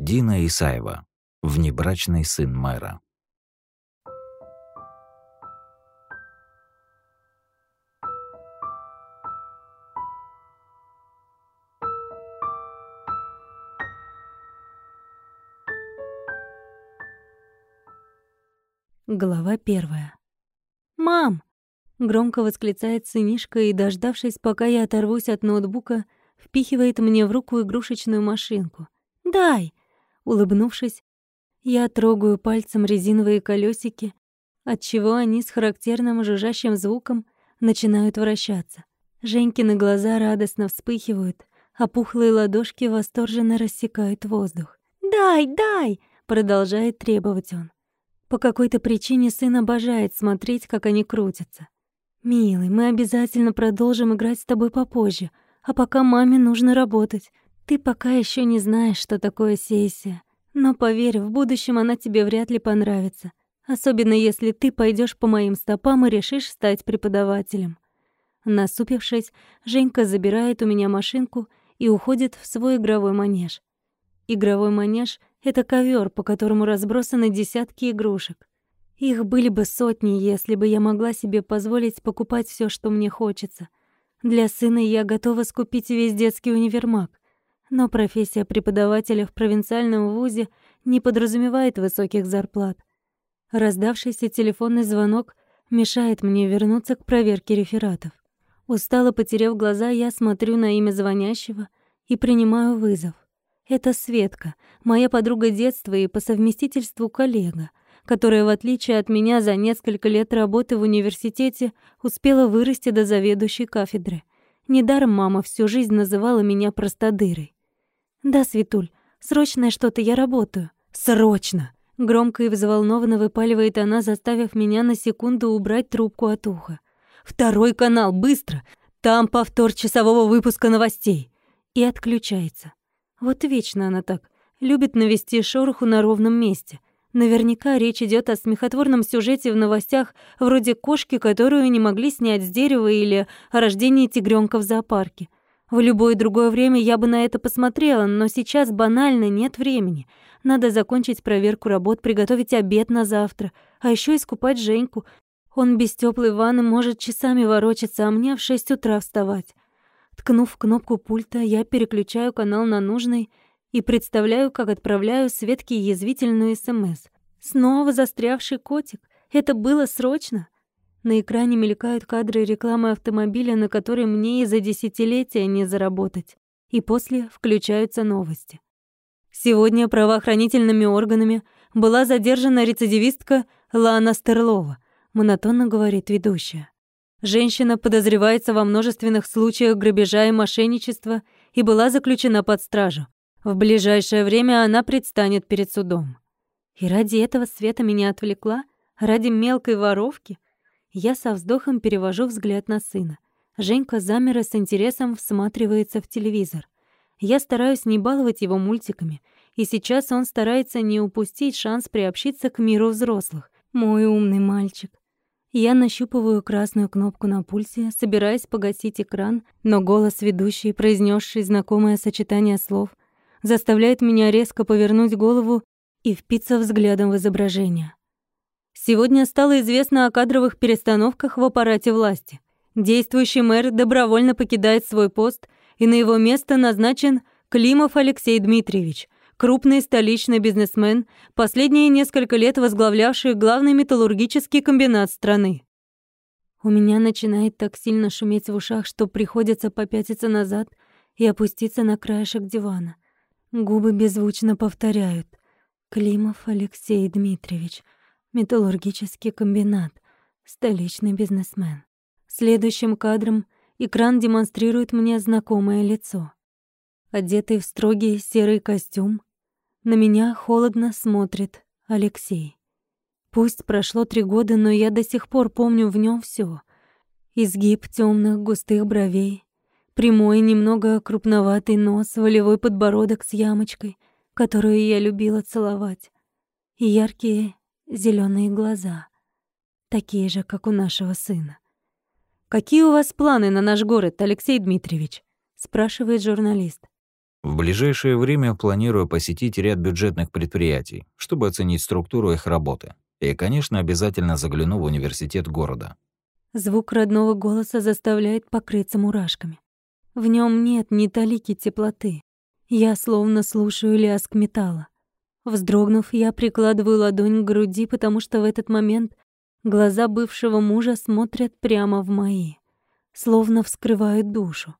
Дина Исаева. Внебрачный сын мэра. Глава первая. «Мам!» — громко восклицает сынишка и, дождавшись, пока я оторвусь от ноутбука, впихивает мне в руку игрушечную машинку. «Дай!» Улыбнувшись, я трогаю пальцем резиновые колесики, отчего они с характерным жужжащим звуком начинают вращаться. Женькины глаза радостно вспыхивают, а пухлые ладошки восторженно рассекают воздух. «Дай, дай!» — продолжает требовать он. По какой-то причине сын обожает смотреть, как они крутятся. «Милый, мы обязательно продолжим играть с тобой попозже, а пока маме нужно работать. Ты пока еще не знаешь, что такое сессия. Но поверь, в будущем она тебе вряд ли понравится, особенно если ты пойдешь по моим стопам и решишь стать преподавателем». Насупившись, Женька забирает у меня машинку и уходит в свой игровой манеж. Игровой манеж — это ковер, по которому разбросаны десятки игрушек. Их были бы сотни, если бы я могла себе позволить покупать все, что мне хочется. Для сына я готова скупить весь детский универмаг. Но профессия преподавателя в провинциальном вузе не подразумевает высоких зарплат. Раздавшийся телефонный звонок мешает мне вернуться к проверке рефератов. Устало потеряв глаза, я смотрю на имя звонящего и принимаю вызов. Это Светка, моя подруга детства и по совместительству коллега, которая, в отличие от меня, за несколько лет работы в университете успела вырасти до заведующей кафедры. Недаром мама всю жизнь называла меня простодырой. «Да, Светуль, срочное что-то, я работаю». «Срочно!» Громко и взволнованно выпаливает она, заставив меня на секунду убрать трубку от уха. «Второй канал, быстро! Там повтор часового выпуска новостей!» И отключается. Вот вечно она так. Любит навести шороху на ровном месте. Наверняка речь идет о смехотворном сюжете в новостях, вроде кошки, которую не могли снять с дерева, или о рождении тигренка в зоопарке. В любое другое время я бы на это посмотрела, но сейчас банально нет времени. Надо закончить проверку работ, приготовить обед на завтра, а еще искупать Женьку. Он без теплой ванны может часами ворочаться, а мне в шесть утра вставать. Ткнув кнопку пульта, я переключаю канал на нужный и представляю, как отправляю Светке язвительную СМС. Снова застрявший котик. Это было срочно. На экране мелькают кадры рекламы автомобиля, на который мне и за десятилетия не заработать. И после включаются новости. Сегодня правоохранительными органами была задержана рецидивистка Лана Стерлова, монотонно говорит ведущая. Женщина подозревается во множественных случаях грабежа и мошенничества и была заключена под стражу. В ближайшее время она предстанет перед судом. И ради этого Света меня отвлекла? Ради мелкой воровки? Я со вздохом перевожу взгляд на сына. Женька замер с интересом всматривается в телевизор. Я стараюсь не баловать его мультиками, и сейчас он старается не упустить шанс приобщиться к миру взрослых. Мой умный мальчик. Я нащупываю красную кнопку на пульсе, собираясь погасить экран, но голос ведущей, произнесший знакомое сочетание слов, заставляет меня резко повернуть голову и впиться взглядом в изображение. Сегодня стало известно о кадровых перестановках в аппарате власти. Действующий мэр добровольно покидает свой пост, и на его место назначен Климов Алексей Дмитриевич, крупный столичный бизнесмен, последние несколько лет возглавлявший главный металлургический комбинат страны. У меня начинает так сильно шуметь в ушах, что приходится попятиться назад и опуститься на краешек дивана. Губы беззвучно повторяют. Климов Алексей Дмитриевич, металлургический комбинат, столичный бизнесмен. Следующим кадром экран демонстрирует мне знакомое лицо. Одетый в строгий серый костюм, на меня холодно смотрит Алексей. Пусть прошло три года, но я до сих пор помню в нем все: Изгиб темных густых бровей, прямой, немного крупноватый нос, волевой подбородок с ямочкой, которую я любила целовать, и яркие зеленые глаза, такие же, как у нашего сына. «Какие у вас планы на наш город, Алексей Дмитриевич?» — спрашивает журналист. В ближайшее время планирую посетить ряд бюджетных предприятий, чтобы оценить структуру их работы. И, конечно, обязательно загляну в университет города. Звук родного голоса заставляет покрыться мурашками. В нем нет ни талики теплоты. Я словно слушаю лязг металла. Вздрогнув, я прикладываю ладонь к груди, потому что в этот момент глаза бывшего мужа смотрят прямо в мои, словно вскрывают душу.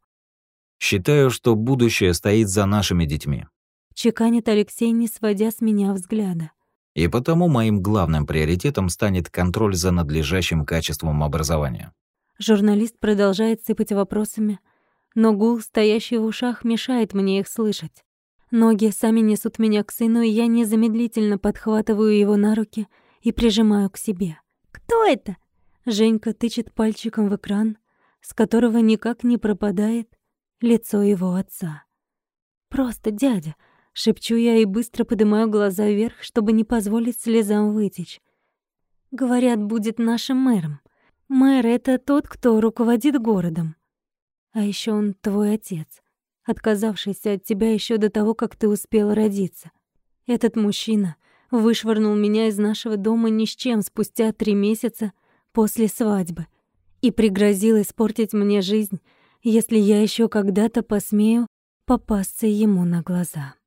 Считаю, что будущее стоит за нашими детьми. Чеканит Алексей, не сводя с меня взгляда. И потому моим главным приоритетом станет контроль за надлежащим качеством образования. Журналист продолжает сыпать вопросами, но гул, стоящий в ушах, мешает мне их слышать. Ноги сами несут меня к сыну, и я незамедлительно подхватываю его на руки и прижимаю к себе. «Кто это?» Женька тычет пальчиком в экран, с которого никак не пропадает лицо его отца. «Просто дядя», — шепчу я и быстро поднимаю глаза вверх, чтобы не позволить слезам вытечь. «Говорят, будет нашим мэром. Мэр — это тот, кто руководит городом. А еще он твой отец, отказавшийся от тебя еще до того, как ты успел родиться. Этот мужчина вышвырнул меня из нашего дома ни с чем спустя три месяца после свадьбы и пригрозил испортить мне жизнь, если я еще когда-то посмею попасться ему на глаза.